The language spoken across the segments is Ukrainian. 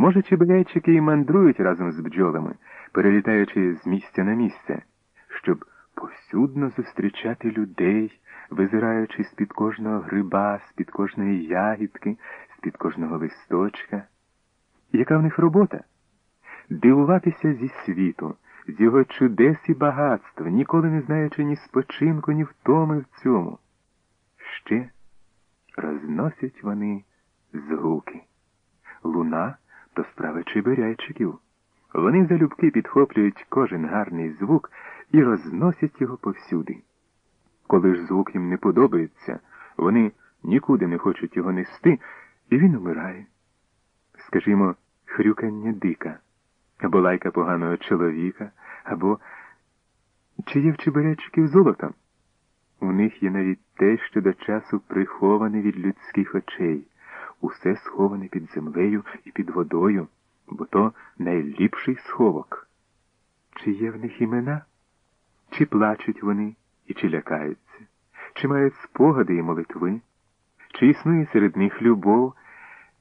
Може, чебурячики і мандрують разом з бджолами, перелітаючи з місця на місце, щоб повсюдно зустрічати людей, визираючи з-під кожного гриба, з-під кожної ягідки, з-під кожного листочка. Яка в них робота? Дивуватися зі світу, з його чудес і багатства, ніколи не знаючи ні спочинку, ні втоми в цьому. Ще розносять вони згуки. Луна то справа чибиряйчиків. Вони залюбки підхоплюють кожен гарний звук і розносять його повсюди. Коли ж звук їм не подобається, вони нікуди не хочуть його нести, і він умирає. Скажімо, хрюкання дика, або лайка поганого чоловіка, або чи є в чебурячків золото? У них є навіть те, що до часу приховане від людських очей, усе сховане під землею і під водою, бо то найліпший сховок. Чи є в них імена? Чи плачуть вони і чи лякаються, чи мають спогади і молитви, чи існує серед них любов,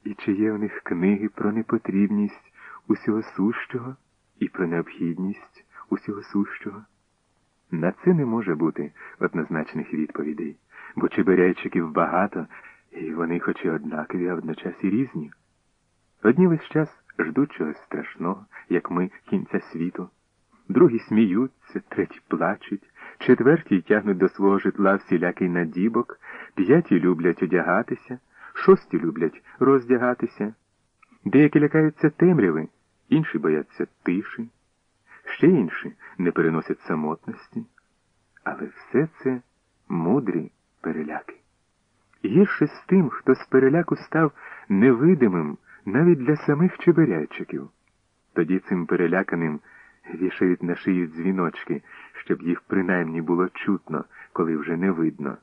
і чи є в них книги про непотрібність усього сущого і про необхідність усього сущого? На це не може бути однозначних відповідей, бо чеберейчиків багато, і вони хоч і однакові, а водночас і різні. Одні весь час ждуть чогось страшного, як ми, кінця світу, другі сміються, треті плачуть, четверті тягнуть до свого житла всілякий надібок, п'яті люблять одягатися, шості люблять роздягатися, деякі лякаються темряви, інші бояться тиші ще інші не переносять самотності, але все це мудрі переляки. Гірше з тим, хто з переляку став невидимим навіть для самих чеберячиків. Тоді цим переляканим вішають на шию дзвіночки, щоб їх принаймні було чутно, коли вже не видно.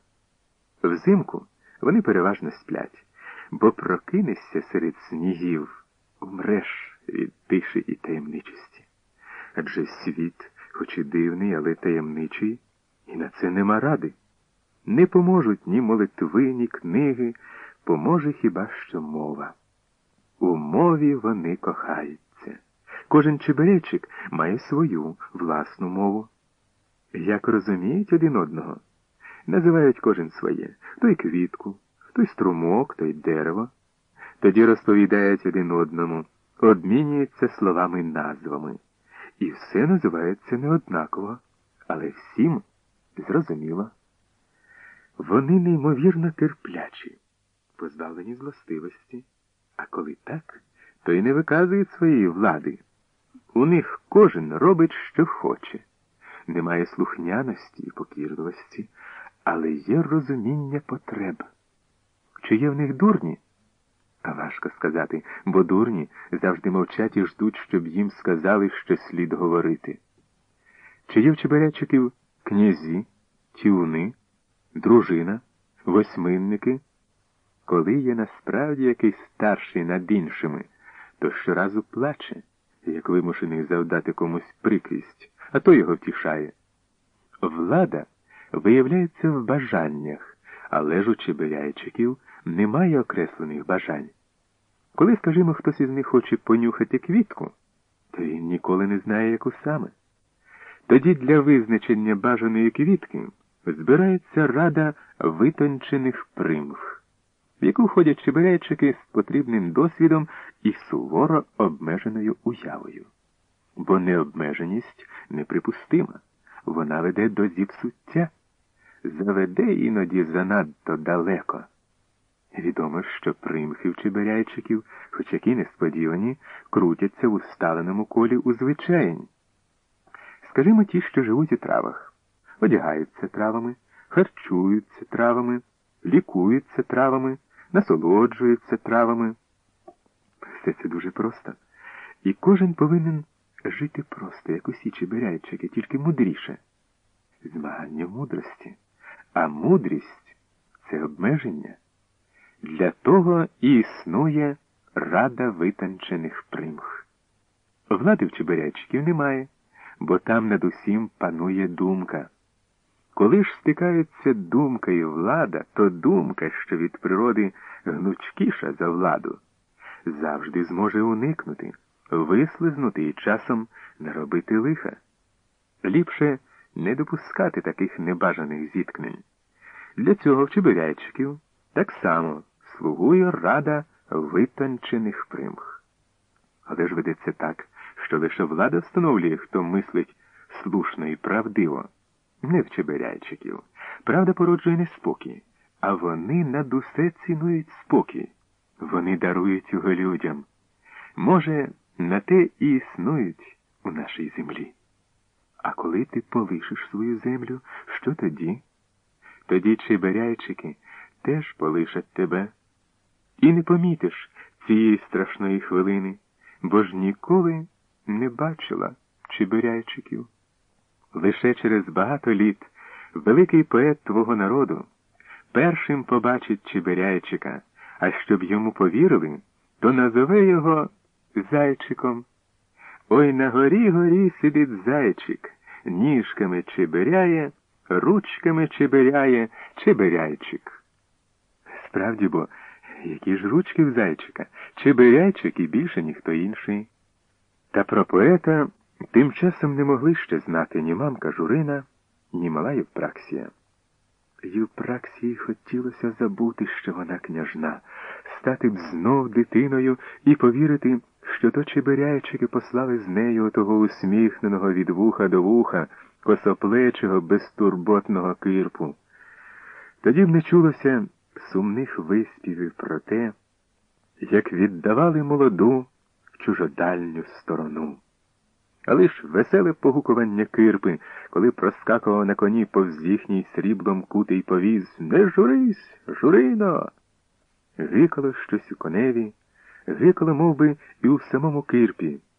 Взимку вони переважно сплять, бо прокинешся серед снігів, умреш від тиші і таємничості. Адже світ, хоч і дивний, але таємничий, і на це нема ради. Не поможуть ні молитви, ні книги, поможе хіба що мова. У мові вони кохаються. Кожен чеберечик має свою власну мову. Як розуміють один одного, називають кожен своє той квітку, той струмок, той дерево. Тоді розповідають один одному, обмінюються словами назвами. І все називається неоднаково, але всім зрозуміло. Вони неймовірно терплячі, позбавлені злостивості, а коли так, то й не виказують своєї влади. У них кожен робить, що хоче. Немає слухняності і покірливості, але є розуміння потреб. Чи є в них дурні? А важко сказати, бо дурні завжди мовчать і ждуть, щоб їм сказали, що слід говорити. Чи є в Чебарячиків князі, тюни, дружина, восьминники? Коли є насправді якийсь старший над іншими, то щоразу плаче, як вимушений завдати комусь прикрість, а то його втішає. Влада виявляється в бажаннях, але ж у Чебиряйчиків немає окреслених бажань. Коли, скажімо, хтось із них хоче понюхати квітку, то він ніколи не знає, яку саме. Тоді для визначення бажаної квітки збирається рада витончених примх, в яку входять чеберейчики з потрібним досвідом і суворо обмеженою уявою. Бо необмеженість неприпустима, вона веде до зіпсуття, заведе іноді занадто далеко. Відомо, що примхи в чеберяйчиків, хоч які несподівані, крутяться в усталеному колі у звичаєнь. Скажімо ті, що живуть у травах, одягаються травами, харчуються травами, лікуються травами, насолоджуються травами. Все це дуже просто. І кожен повинен жити просто, як усі чеберяйчики, тільки мудріше. Змагання мудрості. А мудрість це обмеження. Для того і існує рада витончених примх. Влади в Чебирячків немає, бо там над усім панує думка. Коли ж стикаються думка і влада, то думка, що від природи гнучкіша за владу, завжди зможе уникнути, вислизнути і часом наробити лиха. Ліпше не допускати таких небажаних зіткнень. Для цього в чебирячиків так само слугує рада витончених примх. Але ж ведеться так, що лише влада встановлює, хто мислить слушно і правдиво, не в чебирячиків. Правда породжує неспокій, а вони над усе цінують спокій. Вони дарують його людям. Може, на те і існують у нашій землі. А коли ти полишиш свою землю, що тоді? Тоді чебиряйчики теж полишать тебе. І не помітиш цієї страшної хвилини, бо ж ніколи не бачила чебиряйчиків. Лише через багато літ великий поет твого народу першим побачить чебиряйчика, а щоб йому повірили, то назове його зайчиком. Ой на горі горі сидить зайчик, ніжками чебиряє, ручками чебиряє, чебиряйчик. Справді бо, які ж ручки в зайчика, чебиряйчик і більше ніхто інший. Та про поета тим часом не могли ще знати ні мамка Журина, ні мала Євпраксія. Євпраксії хотілося забути, що вона княжна, стати б знов дитиною і повірити, що то чебиряйчики послали з нею того усміхненого від вуха до вуха, косоплечого, безтурботного кирпу. Тоді б не чулося сумних виспівів про те, як віддавали молоду в чужодальню сторону. Але лиш веселе погукування кирпи, коли проскакував на коні повз їхній сріблом кутий повіз Не журись, журино. Гикало щось у коневі, гикало мов би, і у самому кирпі.